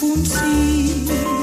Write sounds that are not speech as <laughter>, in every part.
欢笑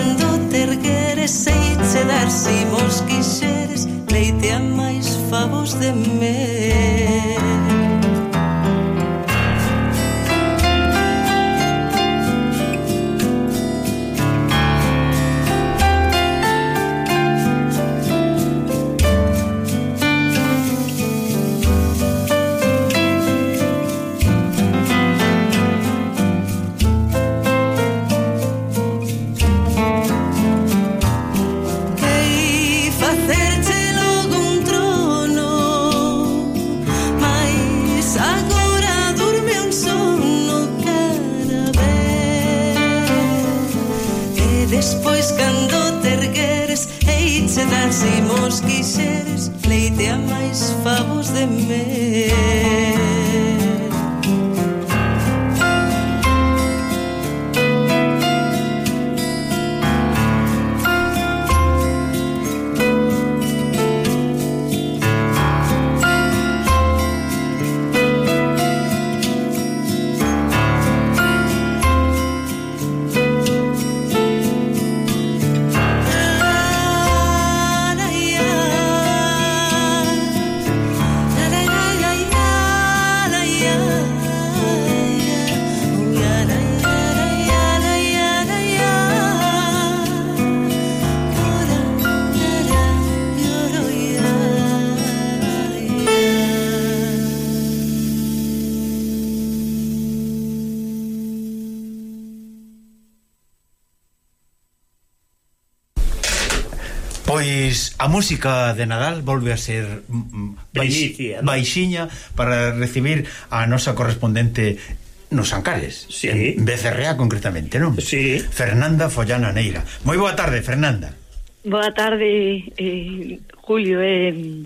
Cando te ergueres sei che dar si vos quixeres Leite a máis favos de mel A música de Nadal volve a ser mm, mm, Primicia, baixiña para recibir a nosa correspondente nos Ancares, sí. en Becerrea concretamente, non? Sí. Fernanda Follana Neira. Moi boa tarde, Fernanda. Boa tarde, eh, Julio, eh,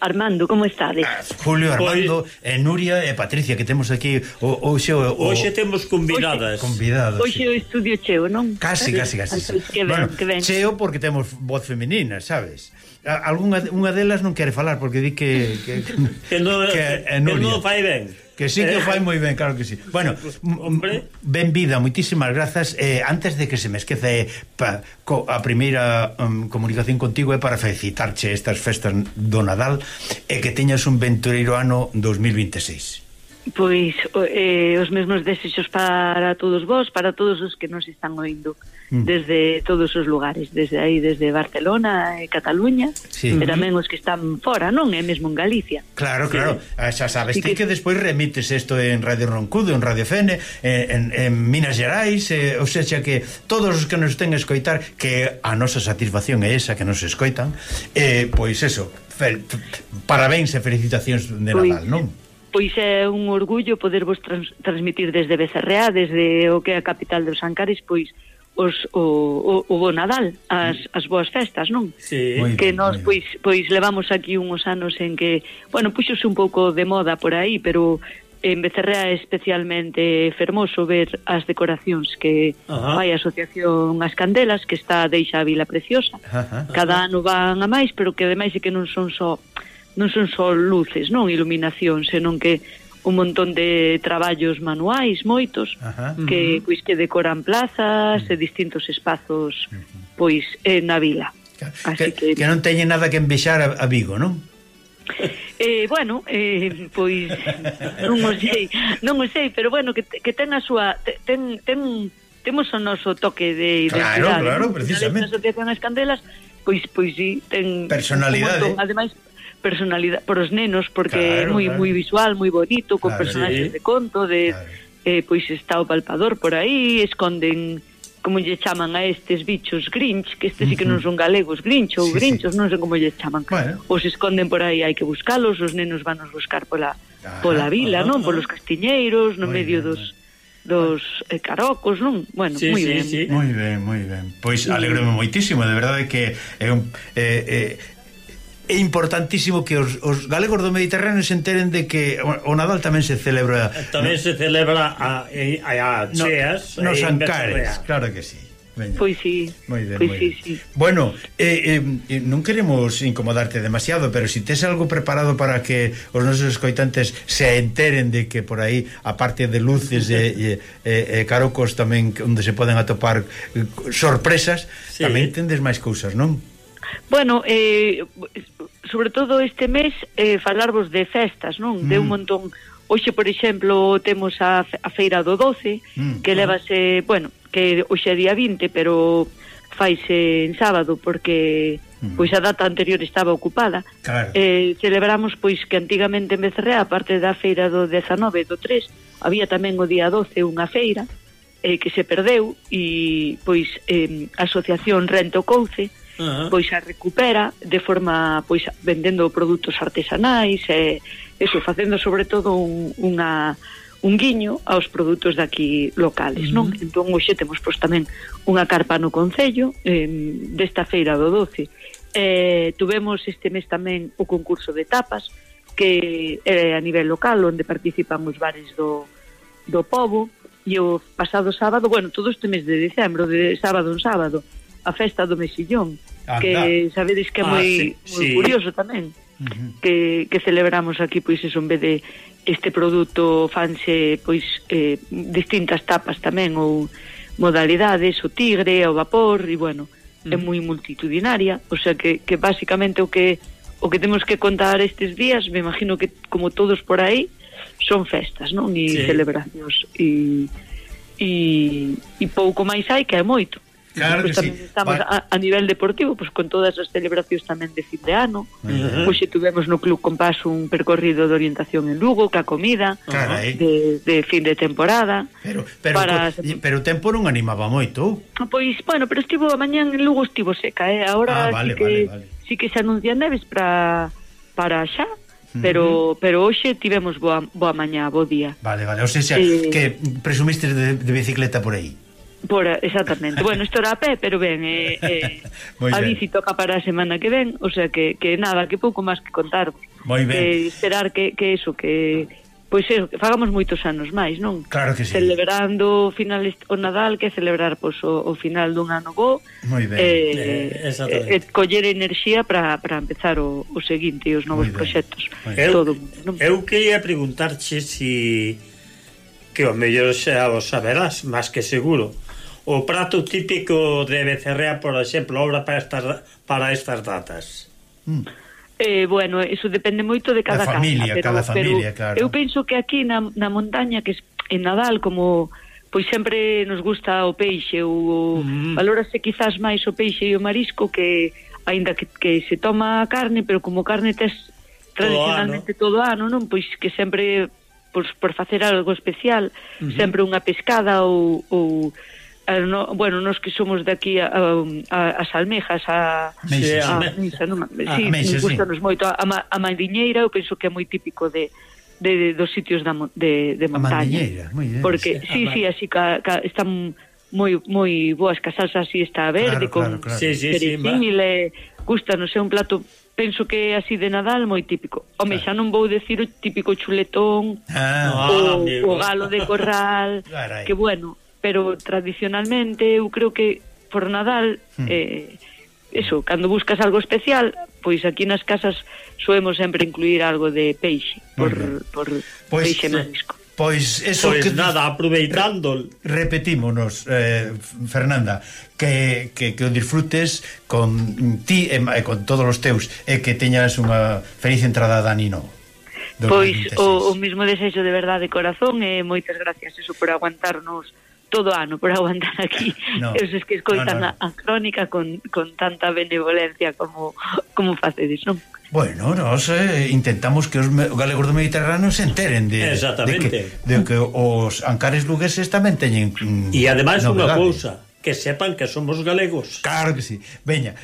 Armando, como estades? Ah, Julio, Armando, e Nuria e Patricia que temos aquí o, hoxe o, o... Hoxe temos convidadas. Hoxe, convidados. Hoxe o estudio cheo, non? Casi, casi, casi. Entón, que ben, bueno, que ben. Cheo porque temos voz feminina, sabes? Algúnha unha delas non quere falar porque di que que, que, no, que, que, que, que non fai ben. Que sí que o fai moi ben, claro que sí. Bueno, hombre, ben vida, moitísimas grazas. Eh, antes de que se me esquece eh, pa, co, a primeira um, comunicación contigo é para felicitarche estas festas do Nadal e que teñas un ventureiro ano 2026. Pois eh, os mesmos desexos para todos vós, para todos os que nos están oindo mm. desde todos os lugares, desde aí desde Barcelona e Cataluña, sí. e tamén os que están fora, non? É mesmo en Galicia. Claro, claro. Eh, xa sabes, sí ti que, que despois remites isto en Radio Roncudo, en Radio Fene, en, en, en Minas Gerais, eh, ou seja que todos os que nos ten escoitar que a nosa satisfacción é esa que nos escoitan, eh, pois eso, fel, parabéns e felicitacións de pois Nadal, non? pois é un orgullo podervos trans, transmitir desde Becerreá, desde o que é a capital dos Ancares, pois os, o, o, o bo Nadal, as, mm. as boas festas, non? Sí. Que nós pois pois levamos aquí uns anos en que, bueno, puxose un pouco de moda por aí, pero en Becerrea é especialmente fermoso ver as decoracións que Ajá. fai a Asociación As Candelas, que está deixa a Vila Preciosa. Ajá. Cada ano van a máis, pero que ademais é que non son só so non son só luces, non iluminación, senón que un montón de traballos manuais moitos Ajá. que pois que decoran plazas e distintos espazos pois eh, na vila. Así que, que, que non teñe nada que envexar a, a Vigo, non? <laughs> Eh, bueno, eh, pois <laughs> non o sei, non o sei, pero bueno, que, que ten a súa ten ten temos o noso toque de identidade. Claro, claro, precisamente. As asociacións candelas, pois pois si ten personalidade. Un montón, ademais personalidade para os nenos porque claro, é moi claro. moi visual, moi bonito, con claro, personaxes sí. de conto, de claro. eh, pois está o palpador por aí, esconden como lle chaman a estes bichos grinch, que estes sí que non son galegos, grinch ou sí, grinchos, sí. non sei como lle chaman. Bueno. Os esconden por aí, hai que buscalos, os nenos van os buscar pola Ajá, pola vila, ajá, non, ah, polos castiñeiros, no medio bien, dos dos eh, carocos, non? Bueno, sí, moi sí, ben. Sí. Moi ben, moi ben. Pois alegrome moitísimo, de verdade que é un eh, eh, eh é importantísimo que os, os galegos do Mediterráneo se enteren de que o Nadal tamén se celebra tamén no, se celebra a, a, a Cheas no, nos Ancares, claro que sí Veña. Pois sí. Moi ben, pois moi sí, ben. sí. Bueno, eh, eh, eh non queremos incomodarte demasiado, pero se si tes algo preparado para que os nosos escoitantes se enteren de que por aí, a parte de luces e, e, e, e carocos tamén onde se poden atopar eh, sorpresas, sí. tamén tendes máis cousas, non? Bueno, eh, sobre todo este mes eh, falarvos de festas, non? Mm. De un mm. montón. Hoxe, por exemplo, temos a, a Feira do 12, mm. que levase, bueno, que hoxe é día 20, pero faise en sábado porque mm. pois a data anterior estaba ocupada. Claro. Eh, celebramos pois que antigamente en Becerrea, aparte da feira do 19 do 3, había tamén o día 12 unha feira eh, que se perdeu e pois eh, a asociación Rento Couce pois a recupera de forma pois vendendo produtos artesanais e eso facendo sobre todo un, unha un guiño aos produtos daqui locales, uh -huh. non? Entón hoxe temos pois tamén unha carpa no concello eh, desta feira do 12. Eh, tuvemos este mes tamén o concurso de tapas que é eh, a nivel local onde participan os bares do do pobo e o pasado sábado, bueno, todo este mes de decembro, de sábado en sábado, a festa do Mesillón, Anda. que sabedes que é ah, moi, sí, moi sí. curioso tamén uh -huh. que, que celebramos aquí pois iso en vez de este produto fanse pois eh, distintas tapas tamén ou modalidades, o tigre, o vapor e bueno, uh -huh. é moi multitudinaria, o sea que, que basicamente o que o que temos que contar estes días, me imagino que como todos por aí son festas, non? E sí. celebracións e e, e pouco máis hai que é moito. Claro pues que tamén sí. estamos Va... a, a nivel deportivo, pois pues, con todas as celebracións tamén de fin de ano. Uh -huh. Pois tivemos no Club Compás un percorrido de orientación en Lugo, ca comida, Carai. de, de fin de temporada. Pero pero para... Pero o tempo non animaba moito. Ah, pois, bueno, pero estivo a mañán en Lugo estivo seca, eh. Agora ah, vale, sí que vale, vale. sí que se anuncian neves para para xa pero pero hoxe tivemos boa, boa mañá, bo día. Vale, vale, ou seja, eh, que presumiste de, de bicicleta por aí. Por, exactamente. Bueno, isto era a pé, pero ben, eh, eh, a bici toca para a semana que ven, o sea que, que nada, que pouco máis que contar. Moi ben. Eh, esperar que, que eso, que pois é, fagamos moitos anos máis, non? Claro que sí. Celebrando finales, o Nadal, que celebrar pois, o, o final dun ano bo. Moi ben. Eh, eh, eh, eh, coller enerxía para empezar o, o seguinte e os novos proxectos. Todo, non? Eu quería preguntarche se si, que o mellor xa o saberás, máis que seguro, o prato típico de Becerrea, por exemplo, obra para estas, para estas datas? Mm. Eh, bueno, eso depende moito de cada da familia, casa, pero, cada familia, pero claro. eu penso que aquí na, na montaña que en Nadal como pois sempre nos gusta o peixe ou mm. valórase quizás máis o peixe e o marisco que aínda que, que se toma carne, pero como carne tes tradicionalmente todo ano, ano non pois que sempre por, por facer algo especial, uh -huh. sempre unha pescada ou, ou no, bueno, nos que somos de a, a, a, as almejas a, Meixas, a, a, non, sí, a Meixas, gustanos moito. A, a mandiñeira eu penso que é moi típico de, de, de dos sitios da, de, de montaña. A moi ben, porque sí, sí, sí así ca, ca, están moi moi boas casas así está verde claro, con claro, claro. sí, sí, sí, le eh, gusta, non sei, un plato penso que é así de Nadal moi típico. Home, claro. xa non vou decir o típico chuletón, ah, o, no, o galo de corral, Carai. que bueno, pero tradicionalmente eu creo que por Nadal hmm. eh, eso, cando buscas algo especial pois aquí nas casas soemos sempre incluir algo de peixe por, por pois, peixe eh, marisco. Pois eso pois que nada, aproveitando. repetímonos eh, Fernanda que, que, que o disfrutes con ti e con todos os teus e que teñas unha feliz entrada a Danino Pois o, o mismo desexo de verdade de corazón e moitas gracias eso por aguantarnos todo ano por aguantar aquí no, esos que escoitan no, no, no. a crónica con, con tanta benevolencia como, como facedes, non? Bueno, nós eh, intentamos que os galegos do Mediterráneo se enteren de, de, que, de que os ancares lugueses tamén teñen mm, E ademais unha cousa, que sepan que somos galegos. Claro que sí. Veña,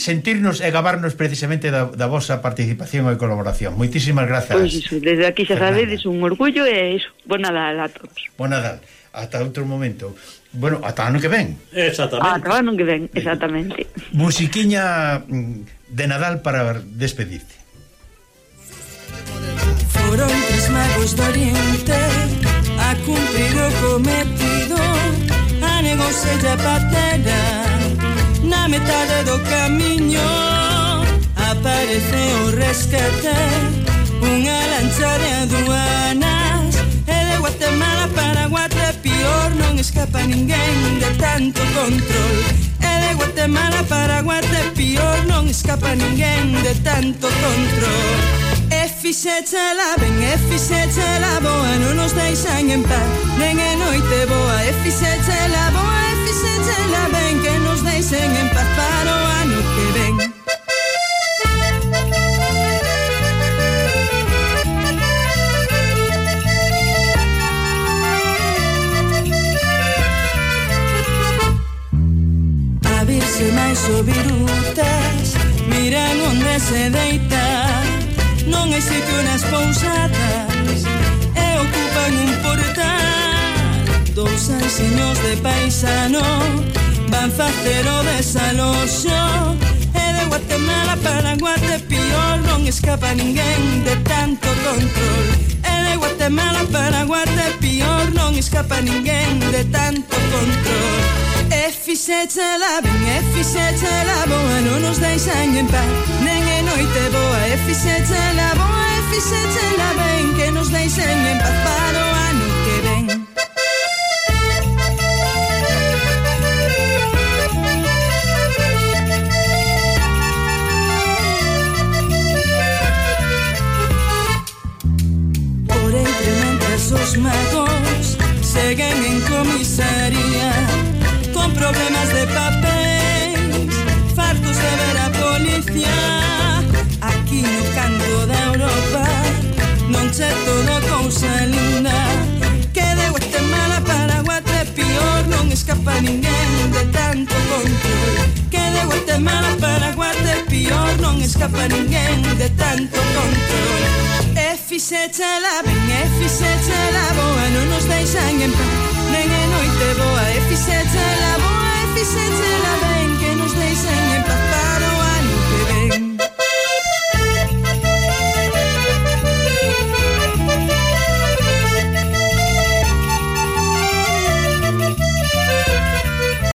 sentirnos e gabarnos precisamente da, da vosa participación e colaboración. Moitísimas grazas. Pois iso, desde aquí xa sabedes un orgullo e iso. Bon Nadal a todos. Bon Nadal ata outro momento. Bueno, ata ano que ven. Exactamente. Ata ano que ven, exactamente. Musiquiña mm, de Nadal para despedirte. Foron tres magos do Oriente a cumprir o cometido a negociar a patera na metade do camiño aparece o rescate unha lancha de aduana calor non escapa ninguén de tanto control. E de Guatemala para Guatepior non escapa ninguén de tanto control. E fixéchela ben, e fixéchela boa Non nos deixan en paz, nen e noite boa. E fixéchela boa, e fixéchela ben Que nos deixen en paz. Para o miran onde se deita. Non hai sitio nas pousadas E ocupan un portal. Dous ansiños de paisano Van facer o desaloxo. E de Guatemala para Guatepiol Non escapa ninguén de tanto control. E de Guatemala para Guatepiol Non escapa ninguén de tanto control. E fixete la ben, e fixete la boa Non nos deixan en paz, nen é noite boa E fixete la boa, e fixete la ben Que nos deixen en paz, pa' ninguén de tanto control. Que de Guatemala para Guatepior non escapa ninguén de tanto control. E fixéchela ben, e fixéchela boa Non nos deixan en paz, nen e noite boa. E fixéchela boa, e fixéchela ben